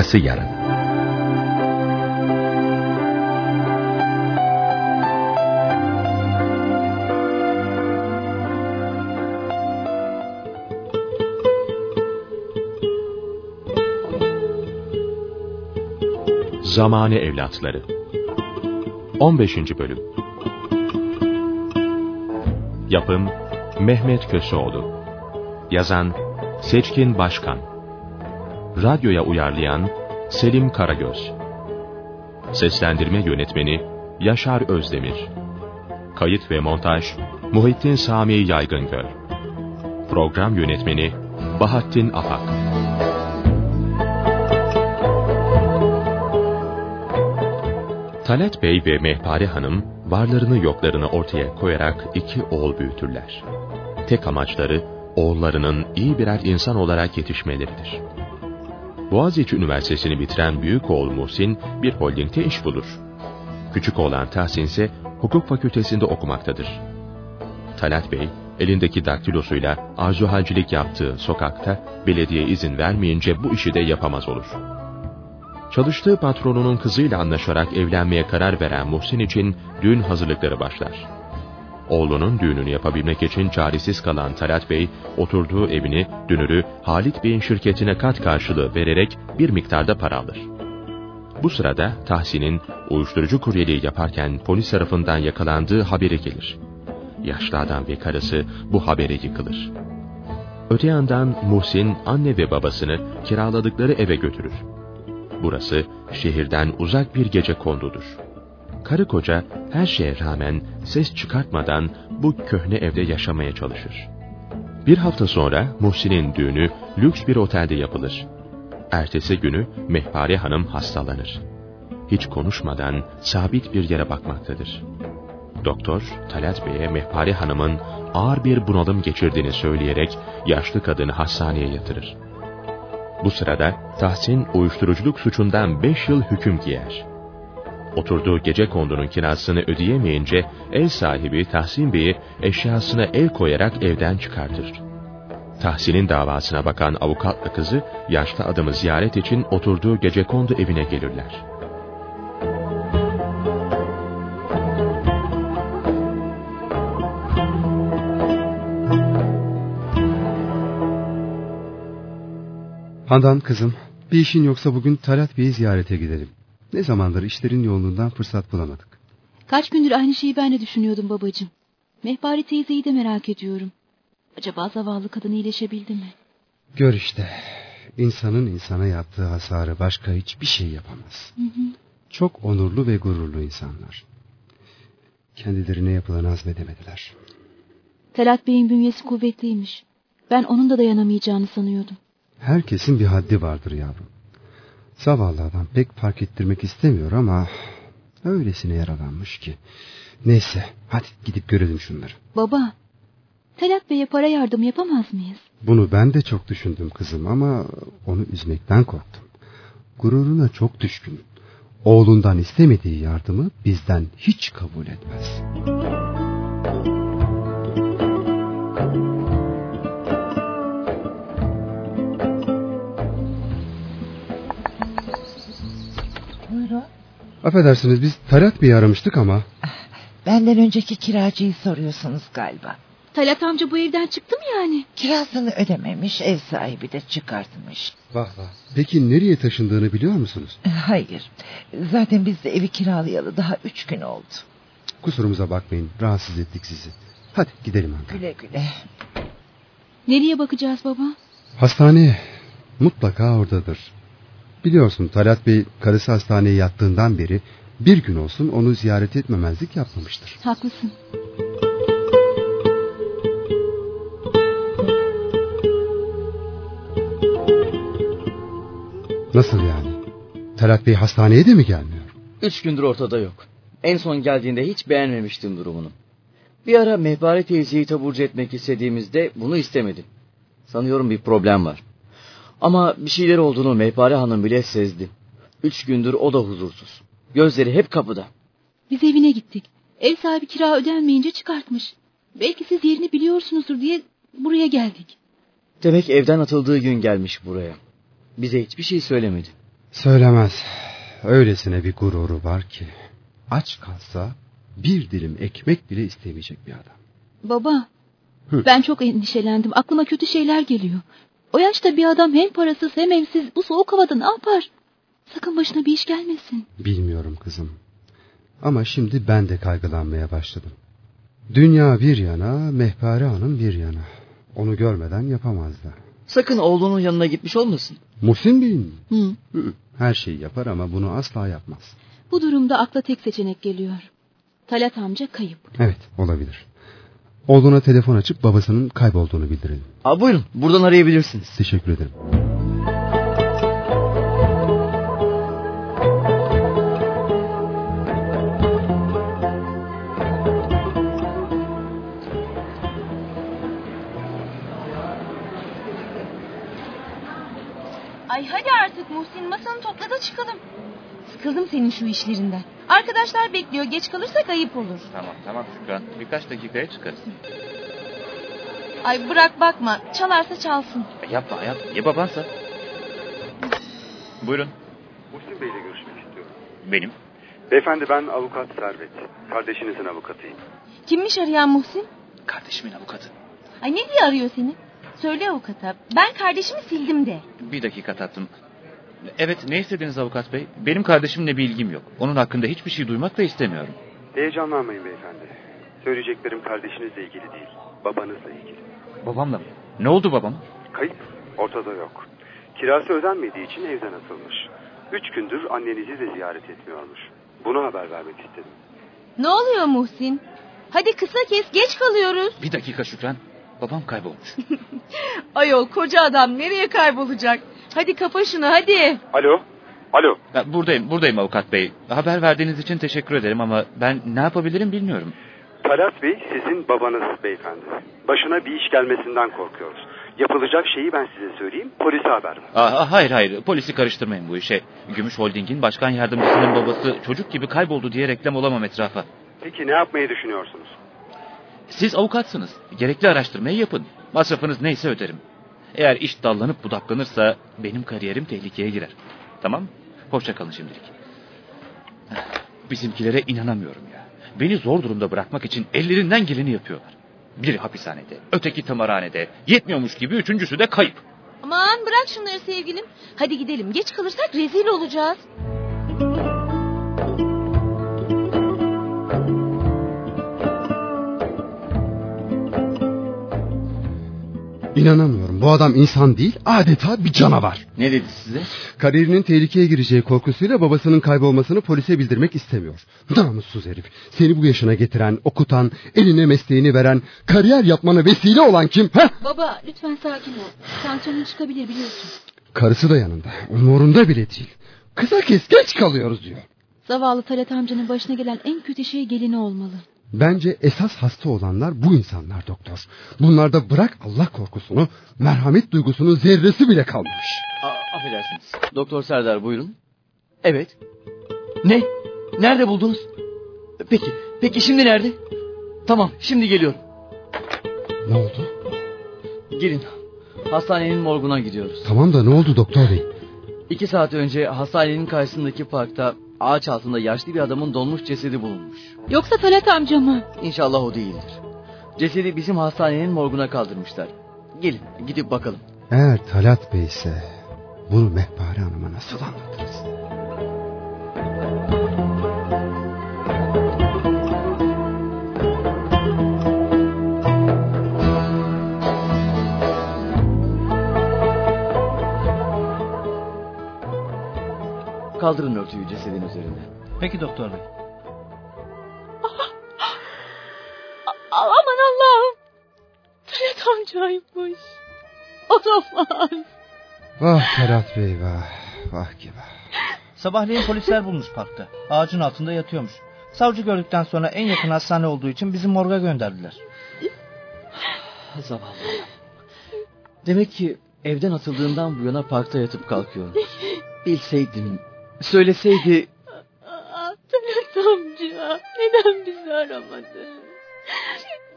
Arkası yarın. Zamane Evlatları 15. Bölüm Yapım Mehmet Köseoğlu Yazan Seçkin Başkan Radyoya uyarlayan Selim Karagöz Seslendirme Yönetmeni Yaşar Özdemir Kayıt ve Montaj Muhittin Sami Yaygıngöl Program Yönetmeni Bahattin Apak Talat Bey ve Mehpare Hanım varlarını yoklarını ortaya koyarak iki oğul büyütürler. Tek amaçları oğullarının iyi birer insan olarak yetişmeleridir. Boğaziçi Üniversitesi'ni bitiren büyük oğul Muhsin bir holdingte iş bulur. Küçük oğlan Tahsin ise hukuk fakültesinde okumaktadır. Talat Bey elindeki daktilosuyla arzuhalcilik yaptığı sokakta belediye izin vermeyince bu işi de yapamaz olur. Çalıştığı patronunun kızıyla anlaşarak evlenmeye karar veren Muhsin için düğün hazırlıkları başlar. Oğlunun düğününü yapabilmek için çaresiz kalan Talat Bey, oturduğu evini, dünürü Halit Bey'in şirketine kat karşılığı vererek bir miktarda para alır. Bu sırada Tahsin'in uyuşturucu kuryeliği yaparken polis tarafından yakalandığı haberi gelir. Yaşlı adam ve karısı bu habere yıkılır. Öte yandan Muhsin anne ve babasını kiraladıkları eve götürür. Burası şehirden uzak bir gece kondudur. Karı koca her şeye rağmen ses çıkartmadan bu köhne evde yaşamaya çalışır. Bir hafta sonra Muhsin'in düğünü lüks bir otelde yapılır. Ertesi günü Mehpare Hanım hastalanır. Hiç konuşmadan sabit bir yere bakmaktadır. Doktor, Talat Bey'e Mehpare Hanım'ın ağır bir bunalım geçirdiğini söyleyerek yaşlı kadını hastaneye yatırır. Bu sırada Tahsin uyuşturuculuk suçundan 5 yıl hüküm giyer. Oturduğu gece kondunun kirasını ödeyemeyince ev sahibi Tahsin Bey'i eşyasına el koyarak evden çıkartır. Tahsin'in davasına bakan avukatla kızı yaşlı adamı ziyaret için oturduğu gece kondu evine gelirler. Handan kızım, bir işin yoksa bugün Talat Bey'i ziyarete gidelim. Ne zamandır işlerin yoğunluğundan fırsat bulamadık. Kaç gündür aynı şeyi ben de düşünüyordum babacığım. Mehpare teyzeyi de merak ediyorum. Acaba zavallı kadın iyileşebildi mi? Gör işte. İnsanın insana yaptığı hasarı başka hiçbir şey yapamaz. Hı hı. Çok onurlu ve gururlu insanlar. Kendilerine yapılanı hazmedemediler. Talat Bey'in bünyesi kuvvetliymiş. Ben onun da dayanamayacağını sanıyordum. Herkesin bir haddi vardır yavrum. Zavallı adam pek fark ettirmek istemiyor ama... ...öylesine yaralanmış ki. Neyse hadi gidip görelim şunları. Baba, Talat Bey'e para yardım yapamaz mıyız? Bunu ben de çok düşündüm kızım ama... ...onu üzmekten korktum. Gururuna çok düşkün. Oğlundan istemediği yardımı bizden hiç kabul etmez. Buyurun. Affedersiniz biz Talat Bey'i aramıştık ama... Benden önceki kiracıyı soruyorsunuz galiba. Talat amca bu evden çıktı mı yani? Kirasını ödememiş, ev sahibi de çıkartmış. Vah vah. Peki nereye taşındığını biliyor musunuz? Hayır. Zaten biz de evi kiralayalı daha üç gün oldu. Kusurumuza bakmayın. Rahatsız ettik sizi. Hadi gidelim Handan. Güle güle. Nereye bakacağız baba? Hastane mutlaka oradadır. Biliyorsun Talat Bey karısı hastaneye yattığından beri bir gün olsun onu ziyaret etmemezlik yapmamıştır. Haklısın. Nasıl yani? Talat Bey hastaneye de mi gelmiyor? Üç gündür ortada yok. En son geldiğinde hiç beğenmemiştim durumunu. Bir ara Mehpare teyzeyi taburcu etmek istediğimizde bunu istemedi. Sanıyorum bir problem var. Ama bir şeyler olduğunu Mehpare hanım bile sezdi. Üç gündür o da huzursuz. Gözleri hep kapıda. Biz evine gittik. Ev sahibi kira ödenmeyince çıkartmış. Belki siz yerini biliyorsunuzdur diye buraya geldik. Demek evden atıldığı gün gelmiş buraya. Bize hiçbir şey söylemedi. Söylemez. Öylesine bir gururu var ki. Aç kalsa bir dilim ekmek bile istemeyecek bir adam. Baba, Hı. ben çok endişelendim. Aklıma kötü şeyler geliyor. O yaşta bir adam hem parasız hem evsiz bu soğuk havada ne yapar? Sakın başına bir iş gelmesin. Bilmiyorum kızım. Ama şimdi ben de kaygılanmaya başladım. Dünya bir yana, Mehpare Hanım bir yana. Onu görmeden yapamazdı. Sakın oğlunun yanına gitmiş olmasın. Muhsin Bey mi? Hı. Hı, Her şeyi yapar ama bunu asla yapmaz. Bu durumda akla tek seçenek geliyor. Talat amca kayıp. Evet olabilir. Oğluna telefon açıp babasının kaybolduğunu bildirelim. Aa, buyurun buradan arayabilirsiniz. Teşekkür ederim. Ay hadi artık Muhsin masanı topla da çıkalım. Sıkıldım senin şu işlerinden. Arkadaşlar bekliyor geç kalırsak ayıp olur. Tamam tamam Şükran. Birkaç dakikaya çıkarız. Ay bırak bakma çalarsa çalsın. E, yapma hayat. Ya babansa? Buyurun. Muhsin Bey'le görüşmek istiyorum. Benim. Beyefendi ben avukat Servet. Kardeşinizin avukatıyım. Kimmiş arayan Muhsin? Kardeşimin avukatı. Ay ne diye arıyor seni? Söyle avukata ben kardeşimi sildim de. Bir dakika tatlım. Evet ne istediniz avukat bey? Benim kardeşimle bir ilgim yok. Onun hakkında hiçbir şey duymak da istemiyorum. Heyecanlanmayın beyefendi. Söyleyeceklerim kardeşinizle ilgili değil. Babanızla ilgili. Babamla mı? Ne oldu babama? Kayıp. Ortada yok. Kirası ödenmediği için evden atılmış. Üç gündür annenizi de ziyaret etmiyormuş. Bunu haber vermek istedim. Ne oluyor Muhsin? Hadi kısa kes geç kalıyoruz. Bir dakika Şükran. Babam kaybolmuş. Ayol koca adam nereye kaybolacak? Hadi kapa şunu hadi. Alo? Alo? Ha, buradayım, buradayım avukat bey. Haber verdiğiniz için teşekkür ederim ama ben ne yapabilirim bilmiyorum. Talat Bey sizin babanız beyefendi. Başına bir iş gelmesinden korkuyoruz. Yapılacak şeyi ben size söyleyeyim. Polise haber ver. Aa, hayır hayır polisi karıştırmayın bu işe. Gümüş Holding'in başkan yardımcısının babası çocuk gibi kayboldu diye reklam olamam etrafa. Peki ne yapmayı düşünüyorsunuz? Siz avukatsınız. Gerekli araştırmayı yapın. Masrafınız neyse öderim. Eğer iş dallanıp budaklanırsa benim kariyerim tehlikeye girer. Tamam? Hoşça kalın şimdilik. Bizimkilere inanamıyorum ya. Beni zor durumda bırakmak için ellerinden geleni yapıyorlar. Biri hapishanede, öteki tımarhanede, yetmiyormuş gibi üçüncüsü de kayıp. Aman bırak şunları sevgilim. Hadi gidelim geç kalırsak rezil olacağız. İnanamıyorum. Bu adam insan değil, adeta bir canavar. Ne dedi size? Kariyerinin tehlikeye gireceği korkusuyla babasının kaybolmasını polise bildirmek istemiyor. Namussuz herif. Seni bu yaşına getiren, okutan, eline mesleğini veren, kariyer yapmana vesile olan kim? Heh? Baba lütfen sakin ol. Tansiyonun çıkabilir biliyorsun. Karısı da yanında. Umurunda bile değil. Kısa kes geç kalıyoruz diyor. Zavallı Talat amcanın başına gelen en kötü şey gelini olmalı. Bence esas hasta olanlar bu insanlar doktor. Bunlarda bırak Allah korkusunu, merhamet duygusunun zerresi bile kalmamış. A- affedersiniz. Doktor Serdar buyurun. Evet. Ne? Nerede buldunuz? Peki. Peki şimdi nerede? Tamam şimdi geliyorum. Ne oldu? Gelin. Hastanenin morguna gidiyoruz. Tamam da ne oldu doktor bey? İki saat önce hastanenin karşısındaki parkta ağaç altında yaşlı bir adamın donmuş cesedi bulunmuş. Yoksa Talat amca mı? İnşallah o değildir. Cesedi bizim hastanenin morguna kaldırmışlar. Gelin gidip bakalım. Eğer Talat Bey ise bunu Mehpare Hanım'a nasıl anlatırız? Kaldırın örtüyü cesedin üzerinde. Peki doktor bey. Aman Allah'ım. Talat amcaymış. Olamaz. Vah Talat Bey vah. Vah ki vah. Sabahleyin polisler bulmuş parkta. Ağacın altında yatıyormuş. Savcı gördükten sonra en yakın hastane olduğu için bizi morga gönderdiler. Zavallı. Demek ki evden atıldığından bu yana parkta yatıp kalkıyor. Bilseydim, söyleseydi Aa, Talat amca neden bizi aramadın?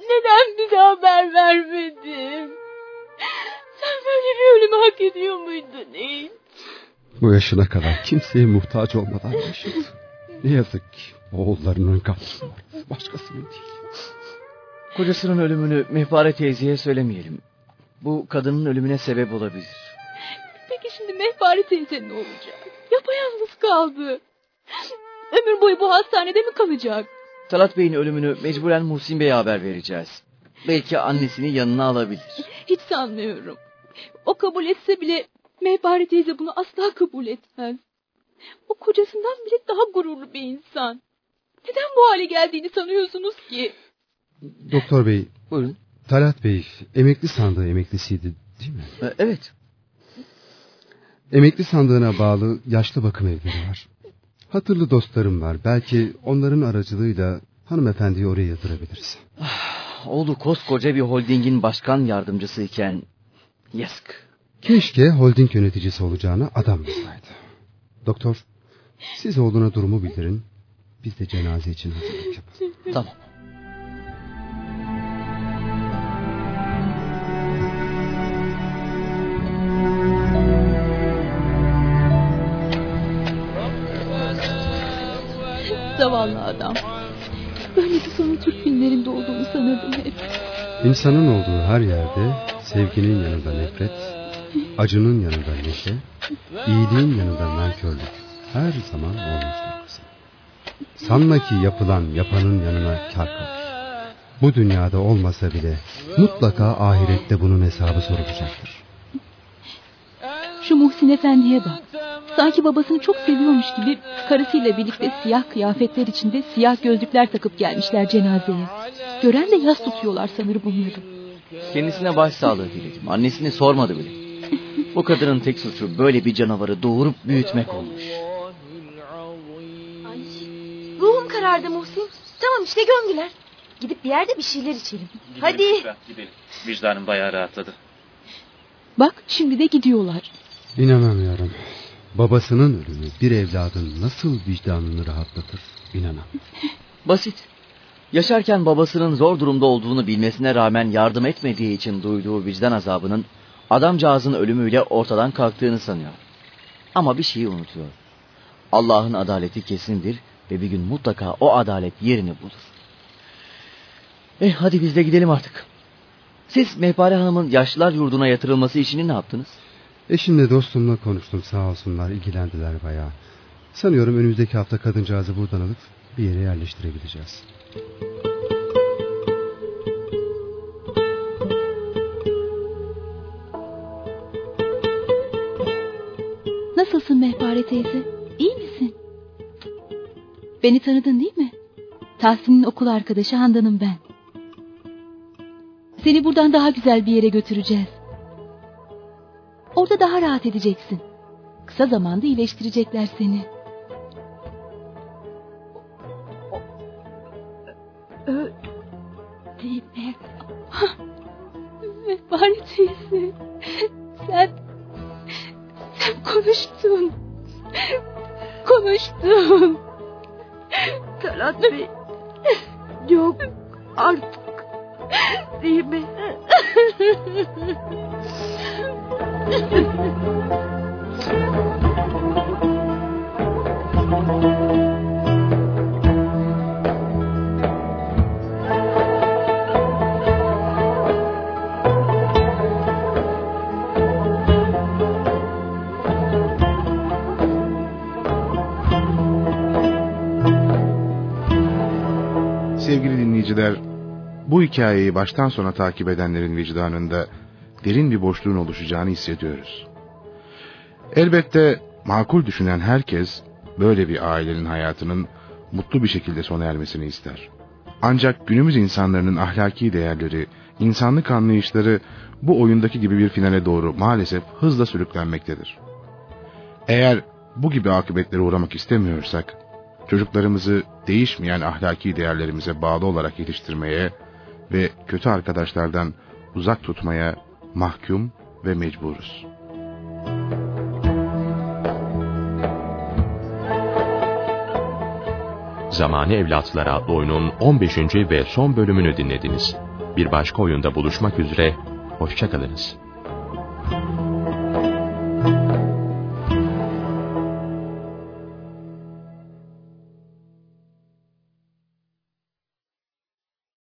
Neden bize haber vermedin? Sen böyle bir ölümü hak ediyor muydun hiç? Bu yaşına kadar kimseye muhtaç olmadan yaşadı. Ne yazık ki oğullarının kapısı var. Başkasının değil. Kocasının ölümünü Mehpare teyzeye söylemeyelim. Bu kadının ölümüne sebep olabilir. Peki şimdi Mehpare teyze ne olacak? Yapayalnız kaldı. Ömür boyu bu hastanede mi kalacak? Talat Bey'in ölümünü mecburen Muhsin Bey'e haber vereceğiz. Belki annesini yanına alabilir. Hiç sanmıyorum. O kabul etse bile Mehpare teyze bunu asla kabul etmez. O kocasından bile daha gururlu bir insan. Neden bu hale geldiğini sanıyorsunuz ki? Doktor bey, Buyurun. Talat Bey emekli sandığı emeklisiydi değil mi? Ee, Evet. Emekli sandığına bağlı yaşlı bakım evleri var. Hatırlı dostlarım var. Belki onların aracılığıyla hanımefendiyi oraya yatırabiliriz. Oğlu koskoca bir holdingin başkan yardımcısıyken yazık. Keşke holding yöneticisi olacağına adam bulsaydı. Doktor, siz oğluna durumu bildirin. Biz de cenaze için hazırlık yapalım. Tamam. Zavallı adam. Böylesi sonu Türk filmlerinde olduğunu sanırdım hep. İnsanın olduğu her yerde sevginin yanında nefret, acının yanında neşe, iyiliğin yanında nankörlük her zaman olmuştur kızım. Sanma ki yapılan yapanın yanına kar kalır. Bu dünyada olmasa bile mutlaka ahirette bunun hesabı sorulacaktır. Şu Muhsin Efendi'ye bak. Sanki babasını çok seviyormuş gibi karısıyla birlikte siyah kıyafetler içinde siyah gözlükler takıp gelmişler cenazeye. Gören de yas tutuyorlar sanır bunları. Kendisine başsağlığı diledim. Annesini sormadı bile. Bu kadının tek suçu böyle bir canavarı doğurup büyütmek olmuş. Ruhum karardı Muhsin. Tamam işte gömdüler. Gidip bir yerde bir şeyler içelim. Hadi. Lütfen, gidelim. Vicdanım bayağı rahatladı. Bak şimdi de gidiyorlar. İnanamıyorum. Babasının ölümü bir evladın nasıl vicdanını rahatlatır inanamıyorum. Basit. Yaşarken babasının zor durumda olduğunu bilmesine rağmen yardım etmediği için duyduğu vicdan azabının adamcağızın ölümüyle ortadan kalktığını sanıyor. Ama bir şeyi unutuyor. Allah'ın adaleti kesindir ve bir gün mutlaka o adalet yerini bulur. Eh hadi biz de gidelim artık. Siz Mehpare Hanım'ın yaşlılar yurduna yatırılması için ne yaptınız? Eşimle dostumla konuştum sağ olsunlar ilgilendiler bayağı. Sanıyorum önümüzdeki hafta kadıncağızı buradan alıp bir yere yerleştirebileceğiz. Nasılsın Mehpare teyze? İyi misin? Beni tanıdın değil mi? Tahsin'in okul arkadaşı Handan'ım ben. Seni buradan daha güzel bir yere götüreceğiz. Orada daha rahat edeceksin. Kısa zamanda iyileştirecekler seni. Ö değil mi? Mehpare teyze. Sen sen konuştun. Konuştun. Talat Bey. Yok artık. Değil mi? hikayeyi baştan sona takip edenlerin vicdanında derin bir boşluğun oluşacağını hissediyoruz. Elbette makul düşünen herkes böyle bir ailenin hayatının mutlu bir şekilde sona ermesini ister. Ancak günümüz insanların ahlaki değerleri, insanlık anlayışları bu oyundaki gibi bir finale doğru maalesef hızla sürüklenmektedir. Eğer bu gibi akıbetlere uğramak istemiyorsak, çocuklarımızı değişmeyen ahlaki değerlerimize bağlı olarak yetiştirmeye ve kötü arkadaşlardan uzak tutmaya mahkum ve mecburuz. Zamani Evlatlar adlı oyunun 15. ve son bölümünü dinlediniz. Bir başka oyunda buluşmak üzere, hoşçakalınız.